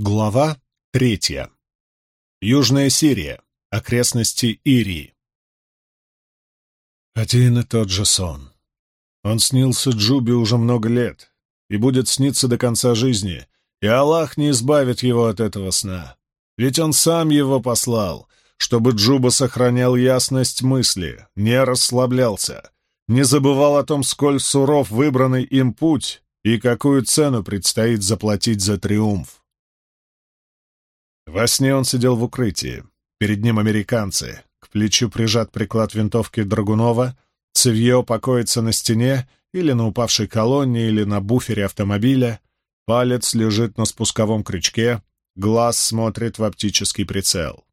Глава третья. Южная Сирия. Окрестности Ирии. Один и тот же сон. Он снился Джубе уже много лет и будет сниться до конца жизни, и Аллах не избавит его от этого сна. Ведь он сам его послал, чтобы Джуба сохранял ясность мысли, не расслаблялся, не забывал о том, сколь суров выбранный им путь и какую цену предстоит заплатить за триумф. Во сне он сидел в укрытии. Перед ним американцы. К плечу прижат приклад винтовки Драгунова. Цевье покоится на стене или на упавшей колонне, или на буфере автомобиля. Палец лежит на спусковом крючке. Глаз смотрит в оптический прицел.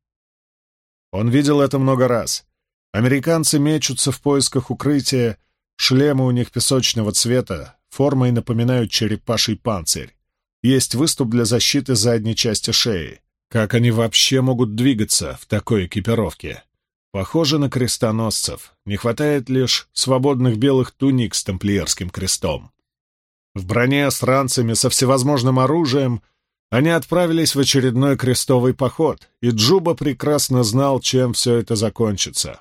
Он видел это много раз. Американцы мечутся в поисках укрытия. Шлемы у них песочного цвета, формой напоминают черепаший панцирь. Есть выступ для защиты задней части шеи. Как они вообще могут двигаться в такой экипировке? Похоже на крестоносцев. Не хватает лишь свободных белых туник с тамплиерским крестом. В броне с ранцами со всевозможным оружием они отправились в очередной крестовый поход, и Джуба прекрасно знал, чем все это закончится.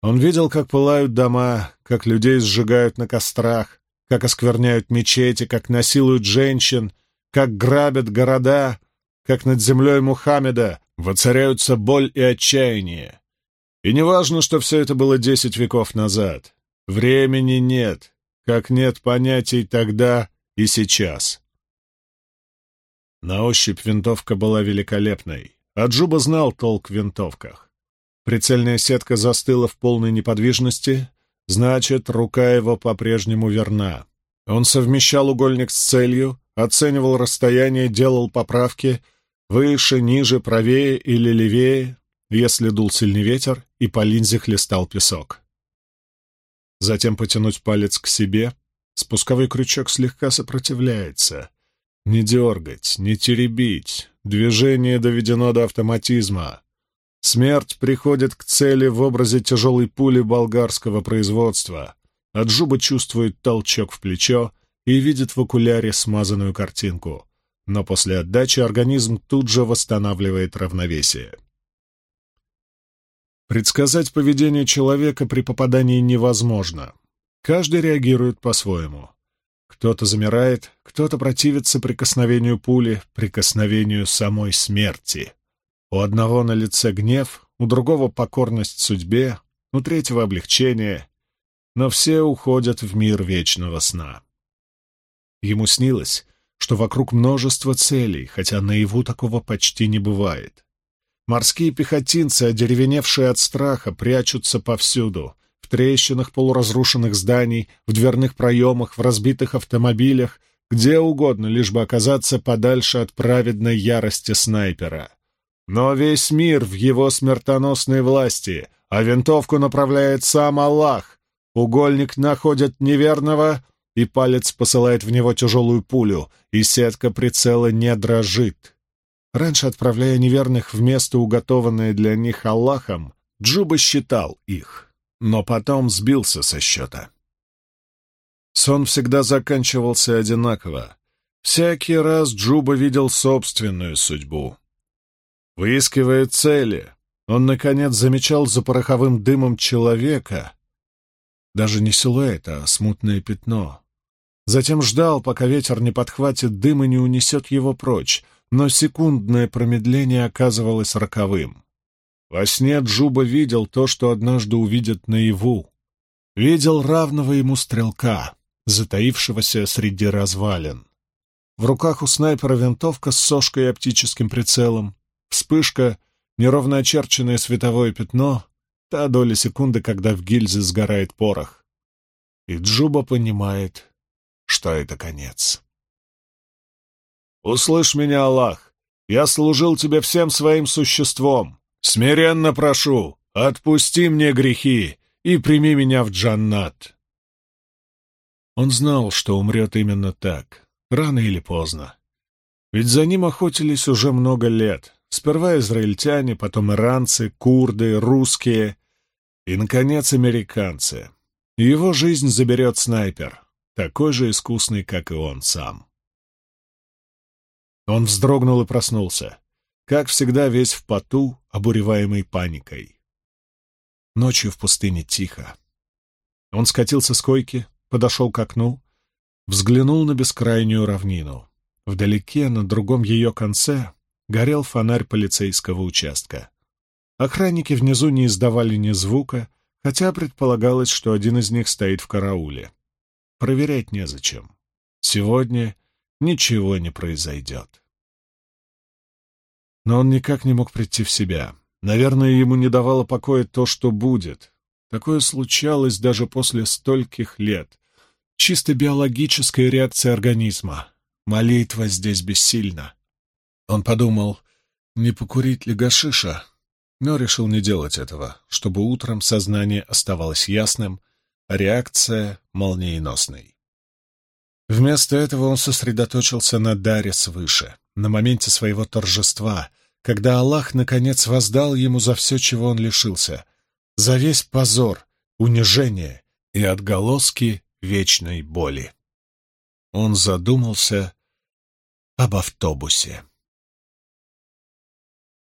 Он видел, как пылают дома, как людей сжигают на кострах, как оскверняют мечети, как насилуют женщин, как грабят города — как над землей Мухаммеда, воцаряются боль и отчаяние. И неважно, что все это было десять веков назад. Времени нет, как нет понятий тогда и сейчас. На ощупь винтовка была великолепной, а Джуба знал толк в винтовках. Прицельная сетка застыла в полной неподвижности, значит, рука его по-прежнему верна. Он совмещал угольник с целью, оценивал расстояние, делал поправки — Выше, ниже, правее или левее, если дул сильный ветер, и по линзе хлестал песок. Затем потянуть палец к себе. Спусковой крючок слегка сопротивляется. Не дергать, не теребить. Движение доведено до автоматизма. Смерть приходит к цели в образе тяжелой пули болгарского производства. А Джуба чувствует толчок в плечо и видит в окуляре смазанную картинку но после отдачи организм тут же восстанавливает равновесие. Предсказать поведение человека при попадании невозможно. Каждый реагирует по-своему. Кто-то замирает, кто-то противится прикосновению пули, прикосновению самой смерти. У одного на лице гнев, у другого покорность судьбе, у третьего облегчение, но все уходят в мир вечного сна. Ему снилось, что вокруг множество целей, хотя наяву такого почти не бывает. Морские пехотинцы, одеревеневшие от страха, прячутся повсюду, в трещинах полуразрушенных зданий, в дверных проемах, в разбитых автомобилях, где угодно, лишь бы оказаться подальше от праведной ярости снайпера. Но весь мир в его смертоносной власти, а винтовку направляет сам Аллах. Угольник находит неверного, и палец посылает в него тяжелую пулю, и сетка прицела не дрожит. Раньше, отправляя неверных в место, уготованное для них Аллахом, Джуба считал их, но потом сбился со счета. Сон всегда заканчивался одинаково. Всякий раз Джуба видел собственную судьбу. Выискивая цели, он, наконец, замечал за пороховым дымом человека, даже не силуэт, а смутное пятно. Затем ждал, пока ветер не подхватит дым и не унесет его прочь, но секундное промедление оказывалось роковым. Во сне Джуба видел то, что однажды увидит наяву. Видел равного ему стрелка, затаившегося среди развалин. В руках у снайпера винтовка с сошкой и оптическим прицелом, вспышка, неровно очерченное световое пятно, Та доля секунды, когда в гильзе сгорает порох. И Джуба понимает, что это конец. «Услышь меня, Аллах! Я служил тебе всем своим существом. Смиренно прошу, отпусти мне грехи и прими меня в джаннат!» Он знал, что умрет именно так, рано или поздно. Ведь за ним охотились уже много лет. Сперва израильтяне, потом иранцы, курды, русские и, наконец, американцы. Его жизнь заберет снайпер, такой же искусный, как и он сам. Он вздрогнул и проснулся. Как всегда, весь в поту, обуреваемый паникой. Ночью в пустыне тихо. Он скатился с койки, подошел к окну, взглянул на бескрайнюю равнину. Вдалеке, на другом ее конце, горел фонарь полицейского участка. Охранники внизу не издавали ни звука, хотя предполагалось, что один из них стоит в карауле. Проверять незачем. Сегодня ничего не произойдет. Но он никак не мог прийти в себя. Наверное, ему не давало покоя то, что будет. Такое случалось даже после стольких лет. Чисто биологическая реакция организма. Молитва здесь бессильна. Он подумал, не покурить ли гашиша, но решил не делать этого, чтобы утром сознание оставалось ясным, а реакция — молниеносной. Вместо этого он сосредоточился на даре свыше, на моменте своего торжества, когда Аллах наконец воздал ему за все, чего он лишился, за весь позор, унижение и отголоски вечной боли. Он задумался об автобусе.